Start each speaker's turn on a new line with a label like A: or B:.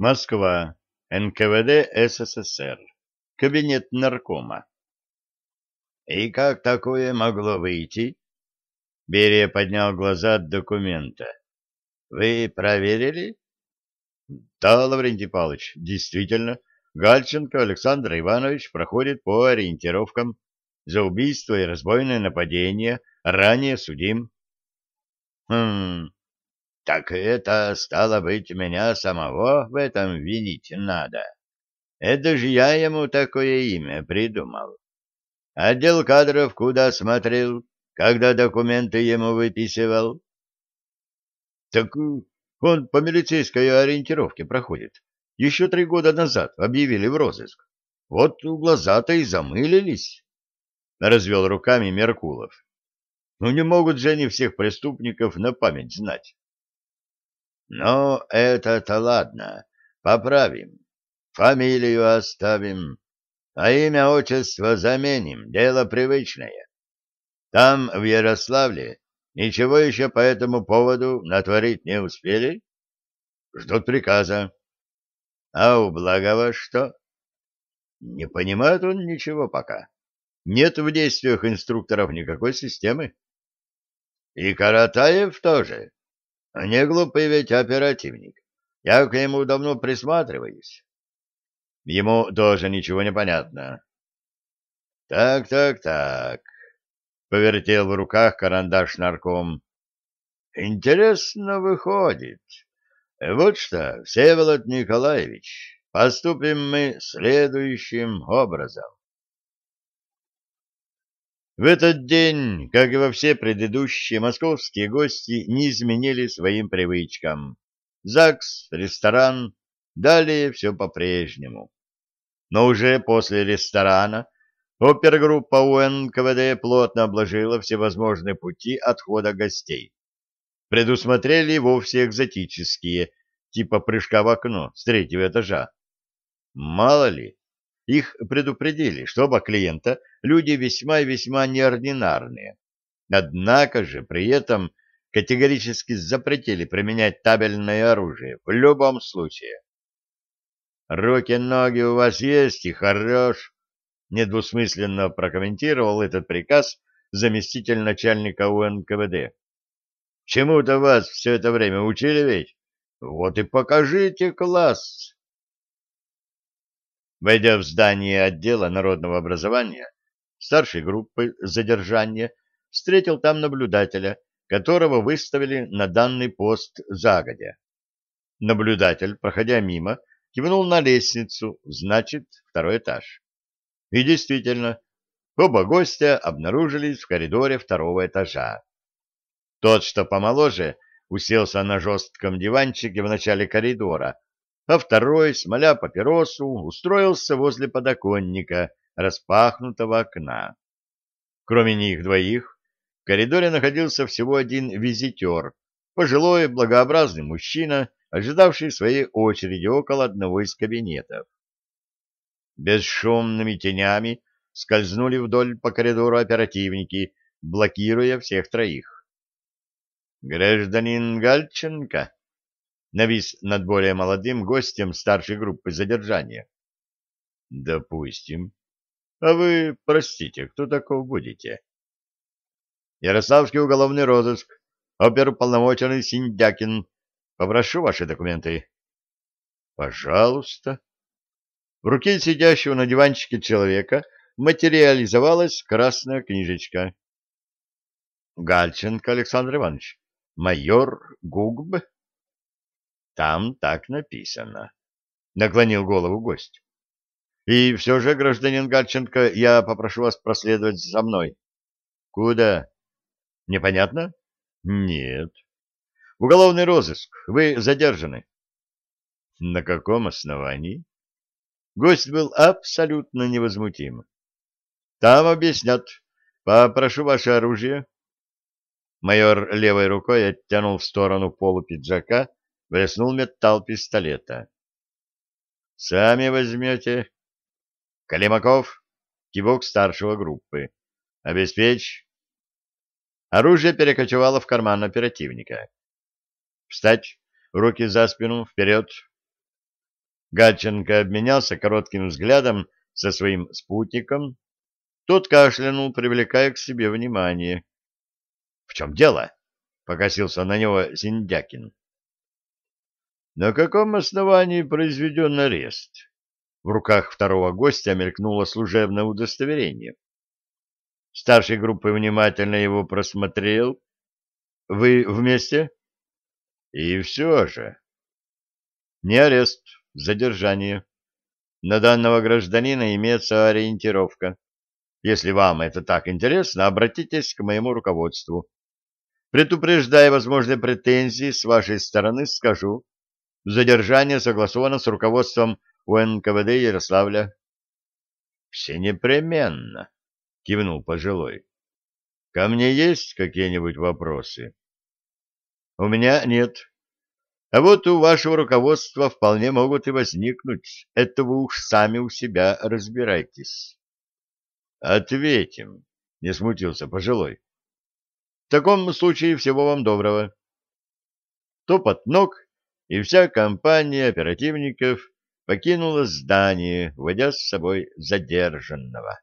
A: Москва. НКВД СССР. Кабинет наркома.
B: И как такое могло выйти?
A: Берия поднял глаза от документа.
B: Вы проверили?
A: Да, Лаврентий Павлович, действительно, Гальченко Александр Иванович проходит по ориентировкам за убийство и разбойное нападение, ранее судим.
B: Хм, так это, стало быть, меня самого в этом винить надо. Это же я ему такое имя придумал. Отдел кадров куда смотрел, когда документы ему выписывал?
A: Так он по милицейской ориентировке проходит. Еще три года назад объявили в розыск. Вот глаза-то и замылились. Развел руками Меркулов. Ну не могут же они всех преступников на память знать.
B: Но это-то ладно, поправим. Фамилию оставим, а имя отчество заменим, дело привычное. Там, в Ярославле, ничего еще по этому поводу натворить не успели?
A: Ждут приказа.
B: А у Благова что?
A: Не понимает он ничего пока. Нет в действиях инструкторов никакой системы.
B: И Каратаев тоже. Не глупый ведь оперативник. Я к нему давно присматриваюсь.
A: Ему тоже ничего не понятно.
B: Так, так, так. Повертел в руках карандаш нарком. Интересно выходит. Вот что, Всеволод Николаевич, поступим мы следующим образом.
A: В этот день, как и во все предыдущие, московские гости не изменили своим привычкам. ЗАГС, ресторан, далее все по-прежнему. Но уже после ресторана опергруппа УНКВД плотно обложила всевозможные пути отхода гостей. Предусмотрели вовсе экзотические, типа прыжка в окно с третьего этажа. Мало ли, их предупредили, что оба клиента люди весьма и весьма неординарные. Однако же при этом категорически запретили применять табельное оружие в любом случае. «Руки-ноги у вас есть и хорош», — недвусмысленно прокомментировал этот приказ заместитель начальника УНКВД. «Чему-то вас все это время учили ведь? Вот и покажите класс». Войдя в здание отдела народного образования, старшей группы задержания встретил там наблюдателя, которого выставили на данный пост загодя. Наблюдатель, проходя мимо, кивнул на лестницу, значит, второй этаж. И действительно, оба гостя обнаружились в коридоре второго этажа. Тот, что помоложе, уселся на жестком диванчике в начале коридора, а второй, смоля папиросу, устроился возле подоконника распахнутого окна. Кроме них двоих, в коридоре находился всего один визитер, пожилой благообразный мужчина, ожидавший своей очереди около одного из кабинетов. Бесшумными тенями скользнули вдоль по коридору оперативники, блокируя всех троих. «Гражданин Гальченко?» Навис над более молодым гостем старшей группы задержания. — Допустим. А вы, простите, кто такого будете? — Ярославский уголовный розыск, оперуполномоченный Синдякин. Попрошу ваши документы. — Пожалуйста. В руке сидящего на диванчике человека материализовалась красная книжечка. — Гальченко Александр Иванович, майор ГУГБ. Там так написано. Наклонил голову гость. И все же, гражданин Гальченко, я попрошу вас проследовать за мной. Куда? Непонятно? Нет. Уголовный розыск. Вы задержаны. На каком основании? Гость был абсолютно невозмутим. Там объяснят. Попрошу ваше оружие. Майор левой рукой оттянул в сторону полу пиджака блеснул металл пистолета. «Сами возьмете?» «Калимаков?» Кивок старшего группы. «Обеспечь?» Оружие перекочевало в карман оперативника. «Встать! Руки за спину! Вперед!» Гатченко обменялся коротким взглядом со своим спутником. Тот кашлянул, привлекая к себе внимание. — В чем дело? — покосился на него Синдякин. — На каком основании произведен арест? В руках второго гостя мелькнуло служебное удостоверение. Старший группы внимательно его просмотрел. — Вы вместе? — И все же. — Не арест, задержание. На данного гражданина имеется ориентировка. Если вам это так интересно, обратитесь к моему руководству. Предупреждая возможные претензии с вашей стороны, скажу. Задержание согласовано с руководством УНКВД Ярославля. — Все непременно, — кивнул пожилой. — Ко мне есть какие-нибудь вопросы? — У меня нет, а вот у вашего руководства вполне могут и возникнуть. Это вы уж сами у себя разбирайтесь. Ответим, не смутился пожилой. В таком случае всего вам доброго. Топот ног, и вся компания оперативников покинула здание, водя с собой задержанного.